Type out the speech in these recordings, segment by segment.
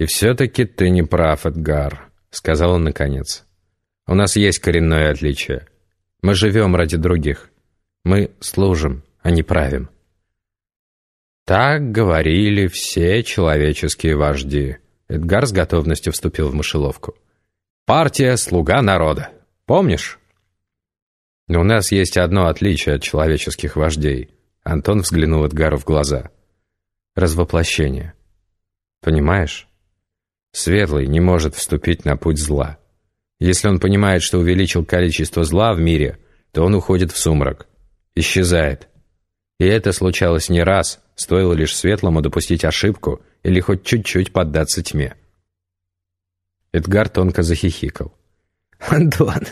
«И все-таки ты не прав, Эдгар», — сказал он наконец. «У нас есть коренное отличие. Мы живем ради других. Мы служим, а не правим». Так говорили все человеческие вожди. Эдгар с готовностью вступил в мышеловку. «Партия «Слуга народа». Помнишь?» «У нас есть одно отличие от человеческих вождей». Антон взглянул Эдгару в глаза. «Развоплощение. Понимаешь?» Светлый не может вступить на путь зла. Если он понимает, что увеличил количество зла в мире, то он уходит в сумрак, исчезает. И это случалось не раз, стоило лишь Светлому допустить ошибку или хоть чуть-чуть поддаться тьме. Эдгар тонко захихикал. «Антон,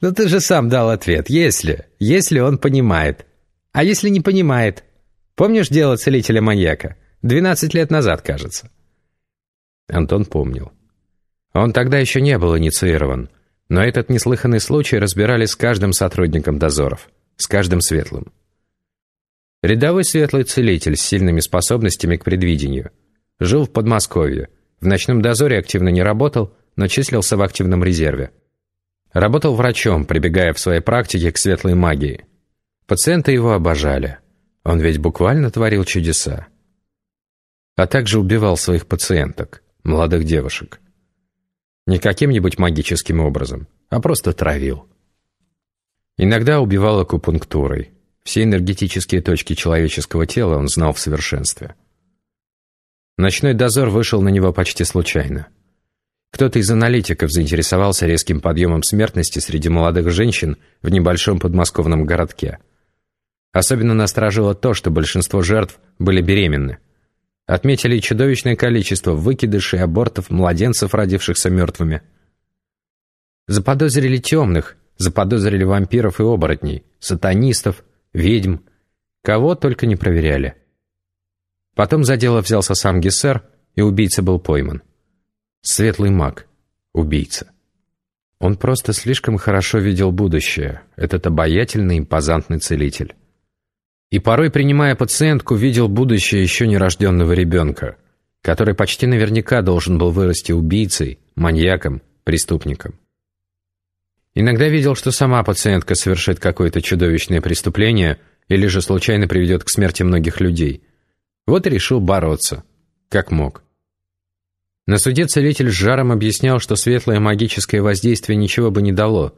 ну ты же сам дал ответ. Если, если он понимает. А если не понимает? Помнишь дело целителя-маньяка? Двенадцать лет назад, кажется». Антон помнил. Он тогда еще не был инициирован, но этот неслыханный случай разбирали с каждым сотрудником дозоров, с каждым светлым. Рядовой светлый целитель с сильными способностями к предвидению. Жил в Подмосковье. В ночном дозоре активно не работал, но числился в активном резерве. Работал врачом, прибегая в своей практике к светлой магии. Пациенты его обожали. Он ведь буквально творил чудеса. А также убивал своих пациенток молодых девушек. Не каким-нибудь магическим образом, а просто травил. Иногда убивал акупунктурой. Все энергетические точки человеческого тела он знал в совершенстве. Ночной дозор вышел на него почти случайно. Кто-то из аналитиков заинтересовался резким подъемом смертности среди молодых женщин в небольшом подмосковном городке. Особенно насторожило то, что большинство жертв были беременны – Отметили чудовищное количество выкидышей, абортов, младенцев, родившихся мертвыми. Заподозрили темных, заподозрили вампиров и оборотней, сатанистов, ведьм. Кого только не проверяли. Потом за дело взялся сам Гессер, и убийца был пойман. Светлый маг. Убийца. Он просто слишком хорошо видел будущее, этот обаятельный, импозантный целитель и порой, принимая пациентку, видел будущее еще нерожденного ребенка, который почти наверняка должен был вырасти убийцей, маньяком, преступником. Иногда видел, что сама пациентка совершит какое-то чудовищное преступление или же случайно приведет к смерти многих людей. Вот и решил бороться, как мог. На суде целитель с жаром объяснял, что светлое магическое воздействие ничего бы не дало,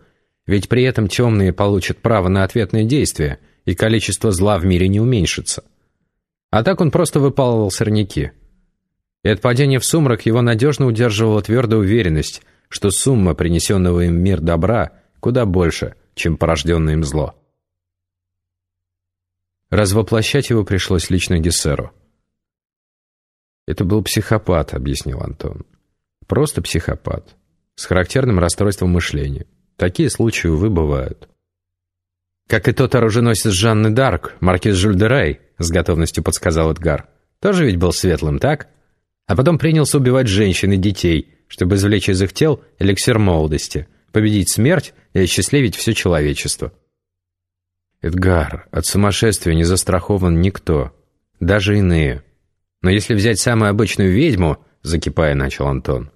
ведь при этом темные получат право на ответное действие – и количество зла в мире не уменьшится. А так он просто выпалывал сорняки. И от падения в сумрак его надежно удерживала твердая уверенность, что сумма принесенного им мир добра куда больше, чем порожденное им зло. Развоплощать его пришлось лично Гессеру. «Это был психопат», — объяснил Антон. «Просто психопат. С характерным расстройством мышления. Такие случаи, увы, бывают». «Как и тот оруженосец Жанны Дарк, маркиз Жульдерей», — с готовностью подсказал Эдгар. «Тоже ведь был светлым, так? А потом принялся убивать женщин и детей, чтобы извлечь из их тел эликсир молодости, победить смерть и осчастливить все человечество». «Эдгар, от сумасшествия не застрахован никто, даже иные. Но если взять самую обычную ведьму, — закипая начал Антон.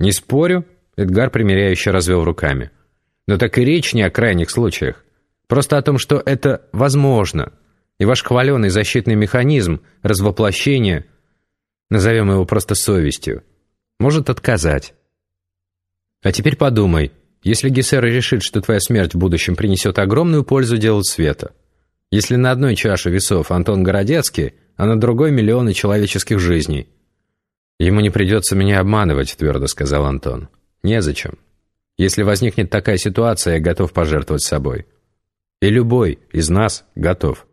«Не спорю», — Эдгар примиряюще развел руками. «Но так и речь не о крайних случаях. Просто о том, что это возможно. И ваш хваленый защитный механизм, развоплощение, назовем его просто совестью, может отказать. А теперь подумай, если Гессер решит, что твоя смерть в будущем принесет огромную пользу делу света, если на одной чаше весов Антон Городецкий, а на другой миллионы человеческих жизней. Ему не придется меня обманывать, твердо сказал Антон. Незачем. Если возникнет такая ситуация, я готов пожертвовать собой. И любой из нас готов.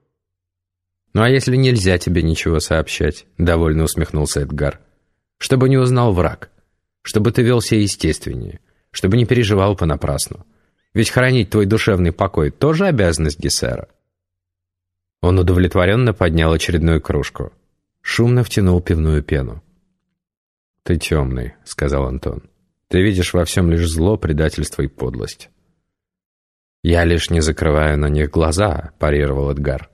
«Ну а если нельзя тебе ничего сообщать?» — довольно усмехнулся Эдгар. «Чтобы не узнал враг. Чтобы ты вел себя естественнее. Чтобы не переживал понапрасну. Ведь хранить твой душевный покой тоже обязанность Гессера». Он удовлетворенно поднял очередную кружку. Шумно втянул пивную пену. «Ты темный», — сказал Антон. «Ты видишь во всем лишь зло, предательство и подлость». «Я лишь не закрываю на них глаза», — парировал Эдгар.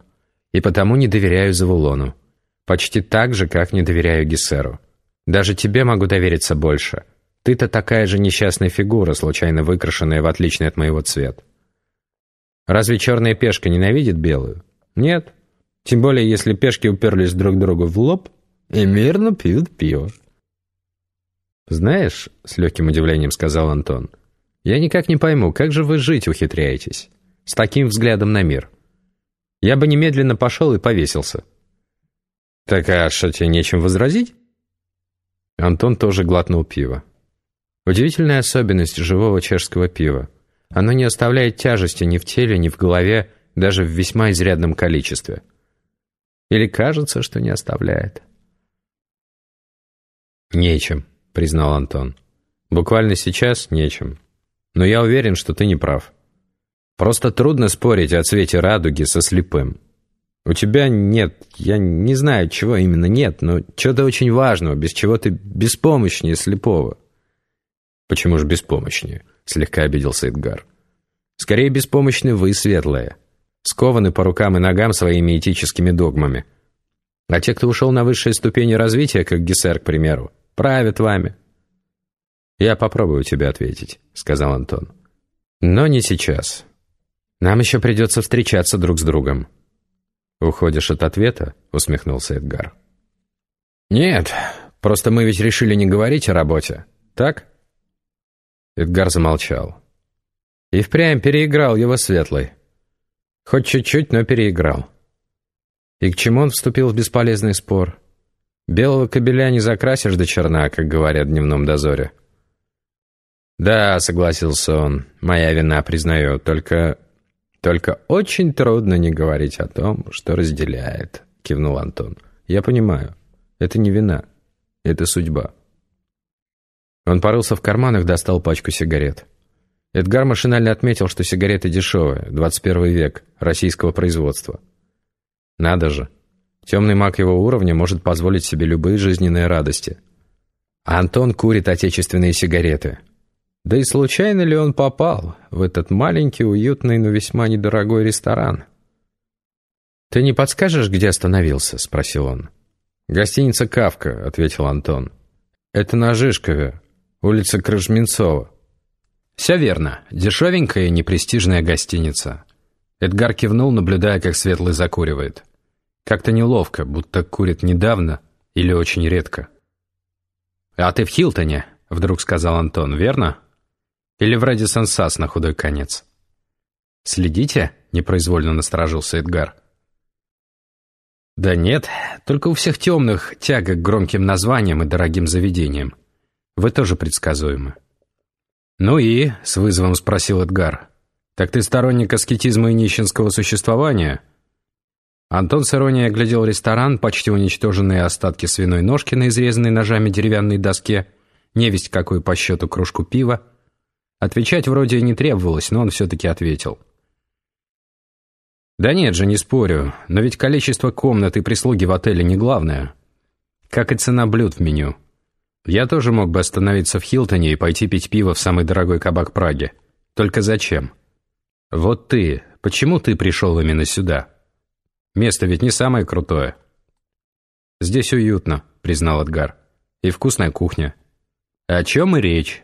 «И потому не доверяю Завулону. Почти так же, как не доверяю Гессеру. Даже тебе могу довериться больше. Ты-то такая же несчастная фигура, случайно выкрашенная в отличный от моего цвет. Разве черная пешка ненавидит белую? Нет. Тем более, если пешки уперлись друг другу в лоб и мирно пьют пиво. «Знаешь», — с легким удивлением сказал Антон, «я никак не пойму, как же вы жить ухитряетесь? С таким взглядом на мир. Я бы немедленно пошел и повесился». «Так а что, тебе нечем возразить?» Антон тоже глотнул пиво. Удивительная особенность живого чешского пива. Оно не оставляет тяжести ни в теле, ни в голове, даже в весьма изрядном количестве. Или кажется, что не оставляет. «Нечем», — признал Антон. «Буквально сейчас нечем. Но я уверен, что ты не прав. Просто трудно спорить о цвете радуги со слепым. У тебя нет, я не знаю, чего именно нет, но чего-то очень важного, без чего ты беспомощнее слепого». «Почему же беспомощнее?» — слегка обиделся Эдгар. «Скорее беспомощны вы, светлые, скованы по рукам и ногам своими этическими догмами. А те, кто ушел на высшие ступени развития, как Гессер, к примеру, правят вами». «Я попробую тебе ответить», — сказал Антон. «Но не сейчас. Нам еще придется встречаться друг с другом». «Уходишь от ответа?» — усмехнулся Эдгар. «Нет, просто мы ведь решили не говорить о работе, так?» Эдгар замолчал. И впрямь переиграл его светлый. Хоть чуть-чуть, но переиграл. И к чему он вступил в бесполезный спор? Белого кобеля не закрасишь до черна, как говорят в дневном дозоре. «Да», — согласился он, — «моя вина, признаю, только... только очень трудно не говорить о том, что разделяет», — кивнул Антон. «Я понимаю, это не вина, это судьба». Он порылся в карманах, достал пачку сигарет. Эдгар машинально отметил, что сигареты дешевые, 21 век, российского производства. Надо же. Темный маг его уровня может позволить себе любые жизненные радости. А Антон курит отечественные сигареты. Да и случайно ли он попал в этот маленький, уютный, но весьма недорогой ресторан? «Ты не подскажешь, где остановился?» — спросил он. «Гостиница «Кавка», — ответил Антон. «Это на Жишкове, улица Крыжменцова». «Все верно. Дешевенькая и непрестижная гостиница». Эдгар кивнул, наблюдая, как Светлый закуривает. Как-то неловко, будто курит недавно или очень редко. «А ты в Хилтоне?» — вдруг сказал Антон, верно? «Или в Радисон Сас на худой конец?» «Следите?» — непроизвольно насторожился Эдгар. «Да нет, только у всех темных тяга к громким названиям и дорогим заведениям. Вы тоже предсказуемы». «Ну и?» — с вызовом спросил Эдгар. «Так ты сторонник аскетизма и нищенского существования?» Антон с иронией оглядел ресторан, почти уничтоженные остатки свиной ножки на изрезанной ножами деревянной доске, невесть какую по счету кружку пива. Отвечать вроде не требовалось, но он все-таки ответил. «Да нет же, не спорю, но ведь количество комнат и прислуги в отеле не главное. Как и цена блюд в меню. Я тоже мог бы остановиться в Хилтоне и пойти пить пиво в самый дорогой кабак Праги. Только зачем? Вот ты, почему ты пришел именно сюда?» Место ведь не самое крутое». «Здесь уютно», — признал Эдгар. «И вкусная кухня». «О чем и речь?»